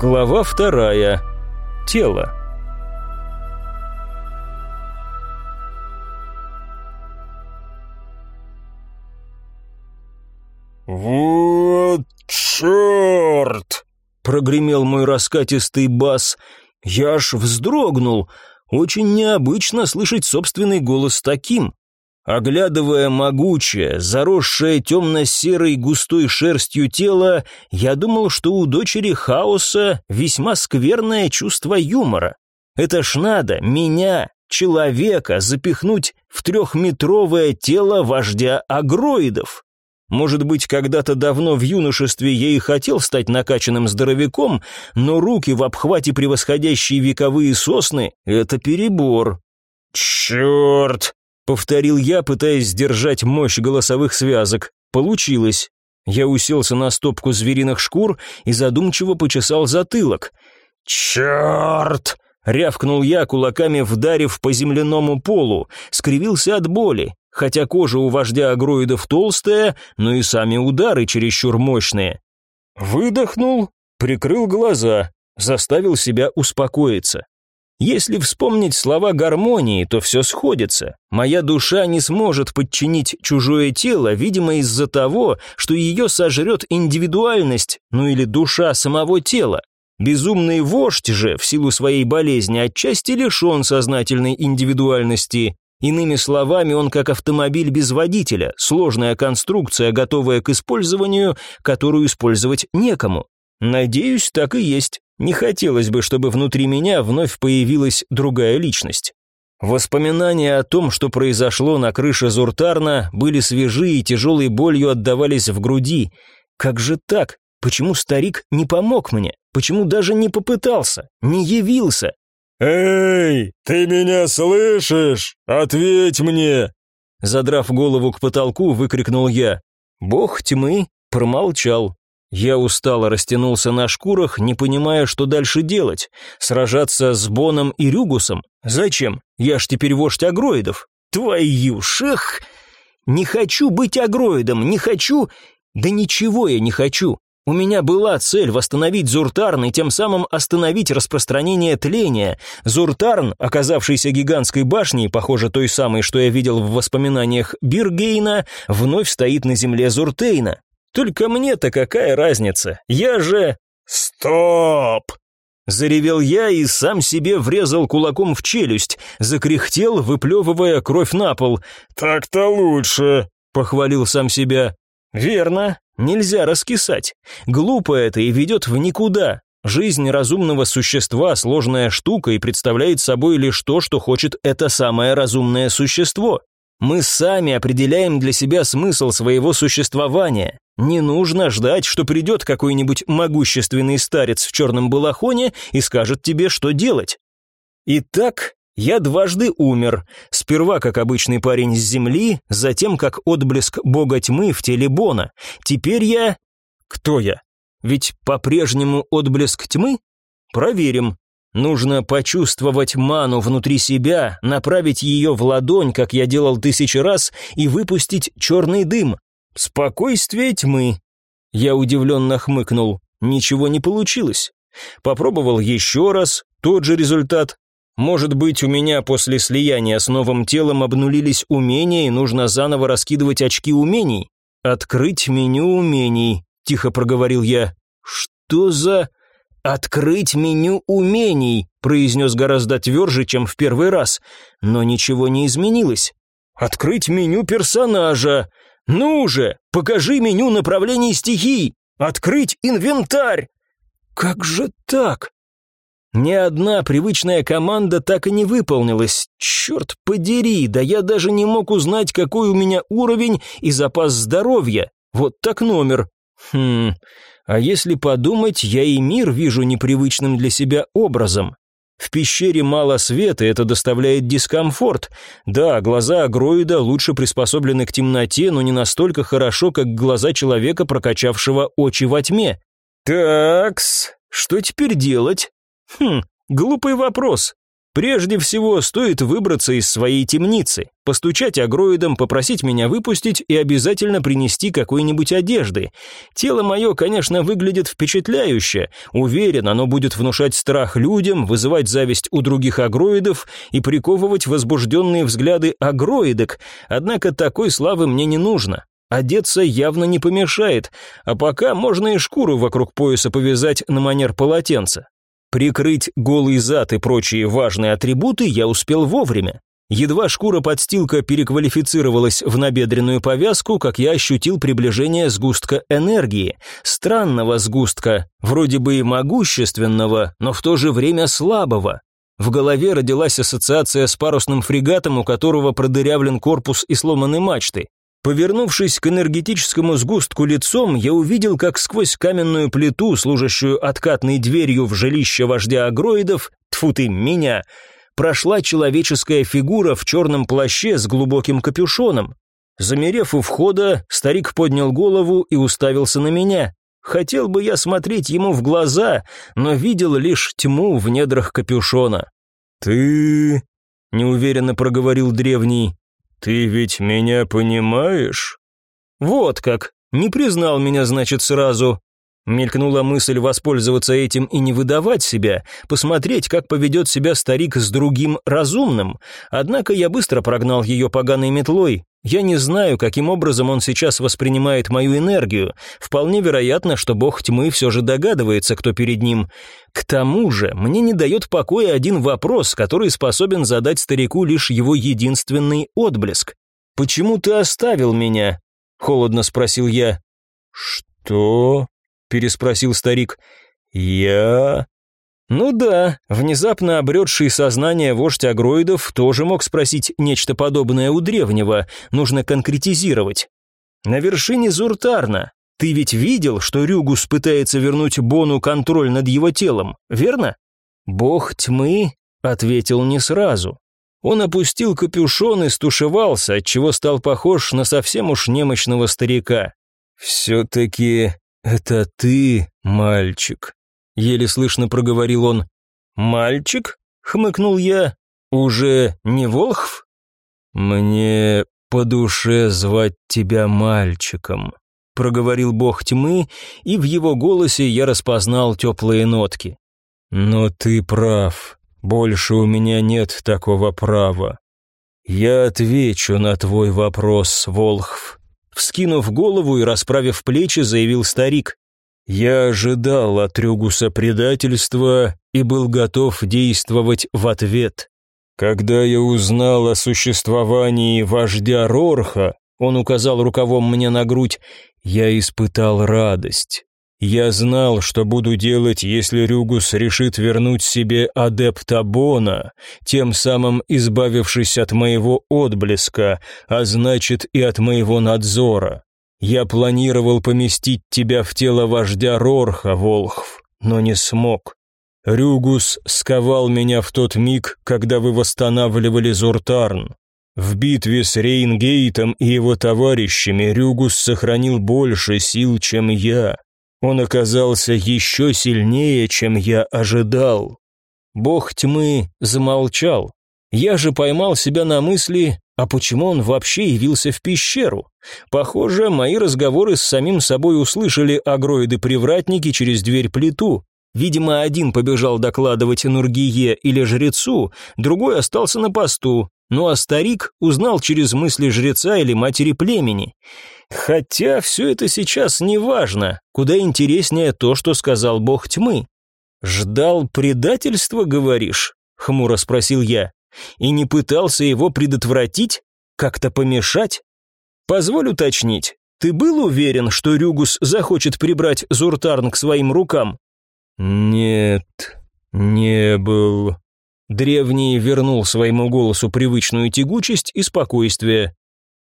Глава вторая. Тело. «Вот черт!» — прогремел мой раскатистый бас. Я аж вздрогнул. Очень необычно слышать собственный голос таким. Оглядывая могучее, заросшее темно-серой густой шерстью тело, я думал, что у дочери хаоса весьма скверное чувство юмора. Это ж надо меня, человека, запихнуть в трехметровое тело вождя агроидов. Может быть, когда-то давно в юношестве я и хотел стать накачанным здоровяком, но руки в обхвате превосходящие вековые сосны — это перебор. «Черт!» Повторил я, пытаясь сдержать мощь голосовых связок. Получилось. Я уселся на стопку звериных шкур и задумчиво почесал затылок. «Черт!» — рявкнул я, кулаками вдарив по земляному полу, скривился от боли, хотя кожа у вождя агроидов толстая, но и сами удары чересчур мощные. Выдохнул, прикрыл глаза, заставил себя успокоиться. Если вспомнить слова гармонии, то все сходится. Моя душа не сможет подчинить чужое тело, видимо, из-за того, что ее сожрет индивидуальность, ну или душа самого тела. Безумный вождь же, в силу своей болезни, отчасти лишен сознательной индивидуальности. Иными словами, он как автомобиль без водителя, сложная конструкция, готовая к использованию, которую использовать некому. Надеюсь, так и есть. Не хотелось бы, чтобы внутри меня вновь появилась другая личность. Воспоминания о том, что произошло на крыше Зуртарна, были свежи и тяжелой болью отдавались в груди. Как же так? Почему старик не помог мне? Почему даже не попытался? Не явился? «Эй, ты меня слышишь? Ответь мне!» Задрав голову к потолку, выкрикнул я. Бог тьмы промолчал. Я устало растянулся на шкурах, не понимая, что дальше делать. Сражаться с Боном и Рюгусом? Зачем? Я ж теперь вождь агроидов. Твою шех! Не хочу быть агроидом, не хочу... Да ничего я не хочу. У меня была цель восстановить Зуртарн и тем самым остановить распространение тления. Зуртарн, оказавшийся гигантской башней, похоже той самой, что я видел в воспоминаниях Биргейна, вновь стоит на земле Зуртейна. Только мне-то какая разница? Я же... Стоп! Заревел я и сам себе врезал кулаком в челюсть, закряхтел, выплевывая кровь на пол. «Так-то лучше», — похвалил сам себя. «Верно, нельзя раскисать. Глупо это и ведет в никуда. Жизнь разумного существа – сложная штука и представляет собой лишь то, что хочет это самое разумное существо. Мы сами определяем для себя смысл своего существования. Не нужно ждать, что придет какой-нибудь могущественный старец в черном балахоне и скажет тебе, что делать. Итак, я дважды умер. Сперва как обычный парень с земли, затем как отблеск бога тьмы в теле Бона. Теперь я... Кто я? Ведь по-прежнему отблеск тьмы? Проверим. Нужно почувствовать ману внутри себя, направить ее в ладонь, как я делал тысячи раз, и выпустить черный дым. Спокойствие тьмы. Я удивленно хмыкнул. Ничего не получилось. Попробовал еще раз, тот же результат. Может быть, у меня после слияния с новым телом обнулились умения, и нужно заново раскидывать очки умений? Открыть меню умений, тихо проговорил я. Что за... «Открыть меню умений», — произнес гораздо тверже, чем в первый раз. Но ничего не изменилось. «Открыть меню персонажа», «Ну же, покажи меню направлений стихий! Открыть инвентарь!» «Как же так?» Ни одна привычная команда так и не выполнилась. Черт подери, да я даже не мог узнать, какой у меня уровень и запас здоровья. Вот так номер. Хм, а если подумать, я и мир вижу непривычным для себя образом. В пещере мало света, это доставляет дискомфорт. Да, глаза агроида лучше приспособлены к темноте, но не настолько хорошо, как глаза человека, прокачавшего очи во тьме. Такс, что теперь делать? Хм, глупый вопрос. Прежде всего, стоит выбраться из своей темницы, постучать агроидом, попросить меня выпустить и обязательно принести какой-нибудь одежды. Тело мое, конечно, выглядит впечатляюще. Уверен, оно будет внушать страх людям, вызывать зависть у других агроидов и приковывать возбужденные взгляды агроидок. Однако такой славы мне не нужно. Одеться явно не помешает, а пока можно и шкуру вокруг пояса повязать на манер полотенца. Прикрыть голый зад и прочие важные атрибуты я успел вовремя. Едва шкура-подстилка переквалифицировалась в набедренную повязку, как я ощутил приближение сгустка энергии. Странного сгустка, вроде бы и могущественного, но в то же время слабого. В голове родилась ассоциация с парусным фрегатом, у которого продырявлен корпус и сломаны мачты. Повернувшись к энергетическому сгустку лицом, я увидел, как сквозь каменную плиту, служащую откатной дверью в жилище вождя агроидов, тфу ты, меня, прошла человеческая фигура в черном плаще с глубоким капюшоном. Замерев у входа, старик поднял голову и уставился на меня. Хотел бы я смотреть ему в глаза, но видел лишь тьму в недрах капюшона. «Ты...» — неуверенно проговорил древний. «Ты ведь меня понимаешь?» «Вот как! Не признал меня, значит, сразу!» Мелькнула мысль воспользоваться этим и не выдавать себя, посмотреть, как поведет себя старик с другим разумным. Однако я быстро прогнал ее поганой метлой. Я не знаю, каким образом он сейчас воспринимает мою энергию. Вполне вероятно, что бог тьмы все же догадывается, кто перед ним. К тому же, мне не дает покоя один вопрос, который способен задать старику лишь его единственный отблеск. «Почему ты оставил меня?» — холодно спросил я. «Что?» переспросил старик. «Я...» Ну да, внезапно обретший сознание вождь агроидов тоже мог спросить нечто подобное у древнего, нужно конкретизировать. На вершине Зуртарна. Ты ведь видел, что Рюгус пытается вернуть Бону контроль над его телом, верно? Бог тьмы ответил не сразу. Он опустил капюшон и стушевался, отчего стал похож на совсем уж немощного старика. «Все-таки «Это ты, мальчик», — еле слышно проговорил он. «Мальчик?» — хмыкнул я. «Уже не Волхв?» «Мне по душе звать тебя мальчиком», — проговорил бог тьмы, и в его голосе я распознал теплые нотки. «Но ты прав, больше у меня нет такого права. Я отвечу на твой вопрос, Волхв. Вскинув голову и расправив плечи, заявил старик. «Я ожидал от Рюгуса предательства и был готов действовать в ответ. Когда я узнал о существовании вождя Рорха, он указал рукавом мне на грудь, я испытал радость. Я знал, что буду делать, если Рюгус решит вернуть себе адепта Бона, тем самым избавившись от моего отблеска, а значит и от моего надзора. Я планировал поместить тебя в тело вождя Рорха, Волхв, но не смог. Рюгус сковал меня в тот миг, когда вы восстанавливали Зуртарн. В битве с Рейнгейтом и его товарищами Рюгус сохранил больше сил, чем я. Он оказался еще сильнее, чем я ожидал. Бог тьмы замолчал. Я же поймал себя на мысли, а почему он вообще явился в пещеру? Похоже, мои разговоры с самим собой услышали агроиды-привратники через дверь плиту. Видимо, один побежал докладывать Нургие или жрецу, другой остался на посту, ну а старик узнал через мысли жреца или матери племени. Хотя все это сейчас не важно, куда интереснее то, что сказал бог тьмы. «Ждал предательства, говоришь?» — хмуро спросил я. «И не пытался его предотвратить? Как-то помешать?» «Позволь уточнить, ты был уверен, что Рюгус захочет прибрать Зуртарн к своим рукам?» «Нет, не был». Древний вернул своему голосу привычную тягучесть и спокойствие.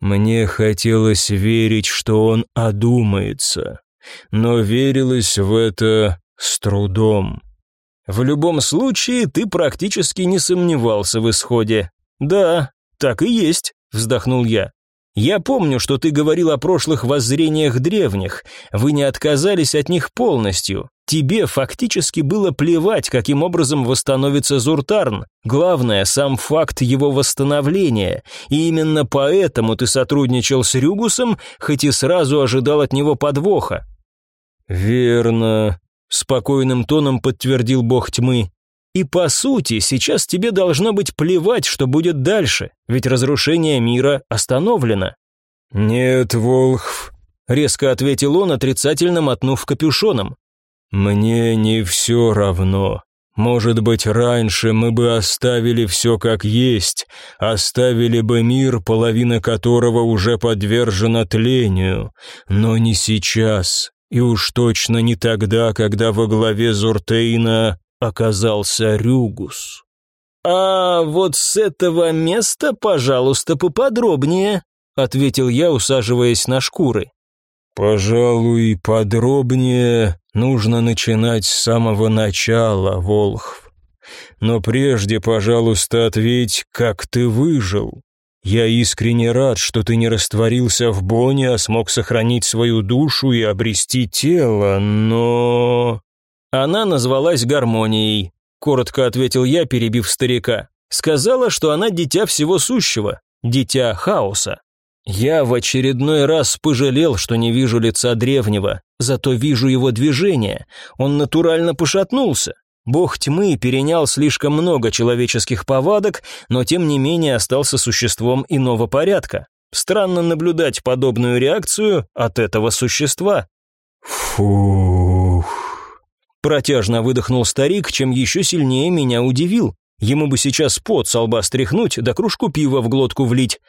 Мне хотелось верить, что он одумается, но верилось в это с трудом. В любом случае, ты практически не сомневался в исходе. Да, так и есть, вздохнул я. Я помню, что ты говорил о прошлых воззрениях древних. Вы не отказались от них полностью. Тебе фактически было плевать, каким образом восстановится Зуртарн. Главное, сам факт его восстановления. И именно поэтому ты сотрудничал с Рюгусом, хоть и сразу ожидал от него подвоха. Верно, спокойным тоном подтвердил бог тьмы. И по сути, сейчас тебе должно быть плевать, что будет дальше, ведь разрушение мира остановлено. Нет, Волхв, резко ответил он, отрицательно мотнув капюшоном. Мне не все равно. Может быть, раньше мы бы оставили все как есть, оставили бы мир, половина которого уже подвержена тлению, но не сейчас, и уж точно не тогда, когда во главе Зуртейна оказался Рюгус. «А вот с этого места, пожалуйста, поподробнее», ответил я, усаживаясь на шкуры. «Пожалуй, подробнее нужно начинать с самого начала, Волхв. Но прежде, пожалуйста, ответь, как ты выжил. Я искренне рад, что ты не растворился в боне, а смог сохранить свою душу и обрести тело, но...» Она назвалась гармонией, коротко ответил я, перебив старика. Сказала, что она дитя всего сущего, дитя хаоса. Я в очередной раз пожалел, что не вижу лица древнего, зато вижу его движение. Он натурально пошатнулся. Бог тьмы перенял слишком много человеческих повадок, но тем не менее остался существом иного порядка. Странно наблюдать подобную реакцию от этого существа. Фух. Протяжно выдохнул старик, чем еще сильнее меня удивил. Ему бы сейчас пот со лба стряхнуть, да кружку пива в глотку влить.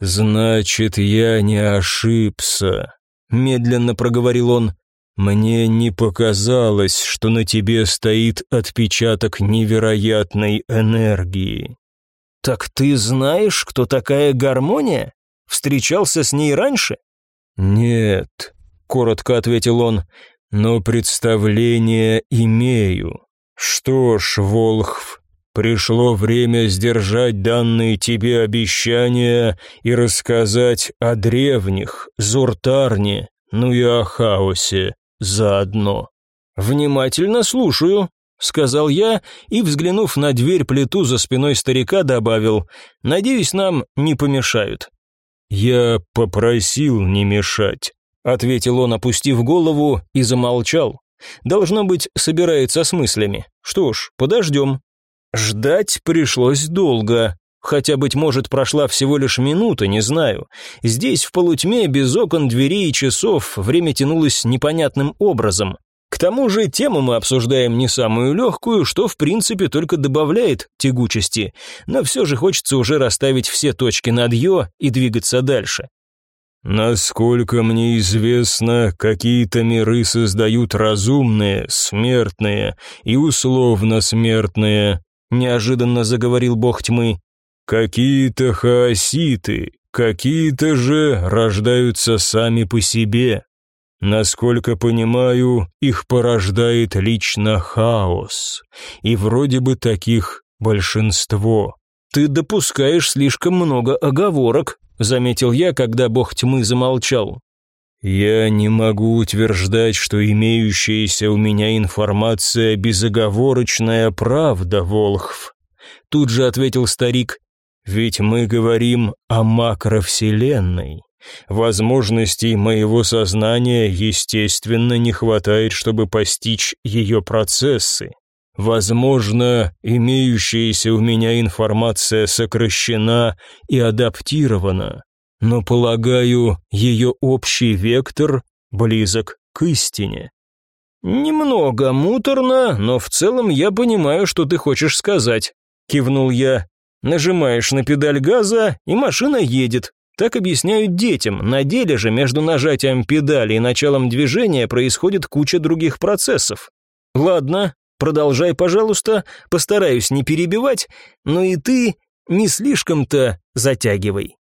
«Значит, я не ошибся», — медленно проговорил он. «Мне не показалось, что на тебе стоит отпечаток невероятной энергии». «Так ты знаешь, кто такая гармония? Встречался с ней раньше?» «Нет», — коротко ответил он, но представление имею. Что ж, Волхв, пришло время сдержать данные тебе обещания и рассказать о древних, Зуртарне, ну и о хаосе заодно. Внимательно слушаю, сказал я и, взглянув на дверь плиту за спиной старика, добавил: "Надеюсь, нам не помешают". Я попросил не мешать ответил он, опустив голову, и замолчал. Должно быть, собирается с мыслями. Что ж, подождем. Ждать пришлось долго. Хотя, быть может, прошла всего лишь минута, не знаю. Здесь, в полутьме, без окон, дверей и часов, время тянулось непонятным образом. К тому же тему мы обсуждаем не самую легкую, что в принципе только добавляет тягучести, но все же хочется уже расставить все точки над «ё» и двигаться дальше. Насколько мне известно, какие-то миры создают разумные, смертные и условно смертные, неожиданно заговорил бог тьмы. Какие-то хаоситы, какие-то же рождаются сами по себе. Насколько понимаю, их порождает лично хаос, и вроде бы таких большинство. Ты допускаешь слишком много оговорок, заметил я, когда бог тьмы замолчал. Я не могу утверждать, что имеющаяся у меня информация безоговорочная правда, Волхв. Тут же ответил старик. Ведь мы говорим о макровселенной. Возможностей моего сознания, естественно, не хватает, чтобы постичь ее процессы. Возможно, имеющаяся у меня информация сокращена и адаптирована, но, полагаю, ее общий вектор близок к истине. «Немного муторно, но в целом я понимаю, что ты хочешь сказать», — кивнул я. «Нажимаешь на педаль газа, и машина едет. Так объясняют детям, на деле же между нажатием педали и началом движения происходит куча других процессов. Ладно, Продолжай, пожалуйста, постараюсь не перебивать, но и ты не слишком-то затягивай.